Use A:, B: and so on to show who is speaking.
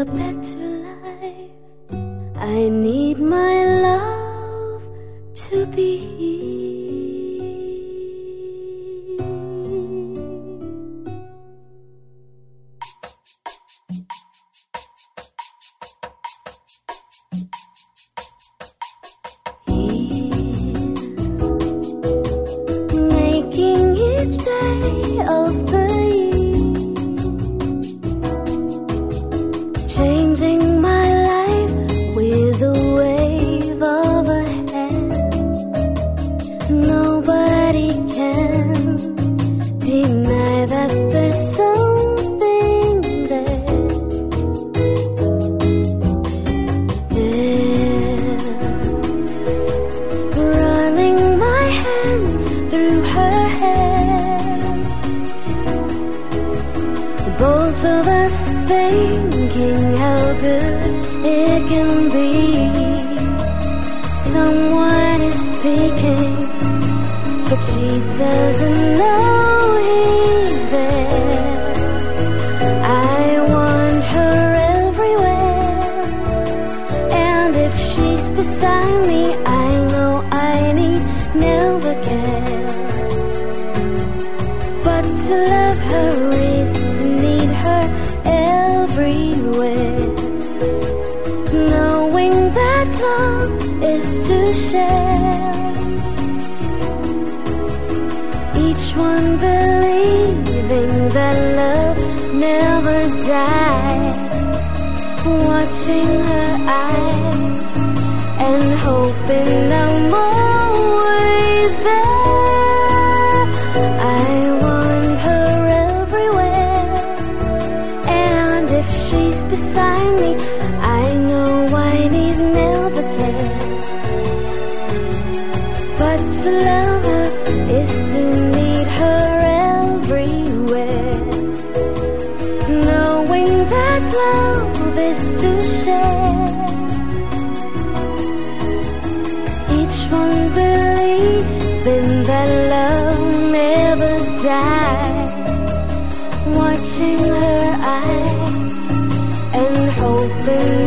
A: a better life. I need my love to be here. Both of us thinking how good it can be. Someone is speaking, but she doesn't know he's there. I want her everywhere, and if she's beside me, I share. Each one believing that love never dies. Watching her eyes and hoping I'm always there. I want her everywhere, and if she's beside me, I best lover is to need her everywhere. Knowing that love is to share. Each one believing that love never dies. Watching her eyes and hoping.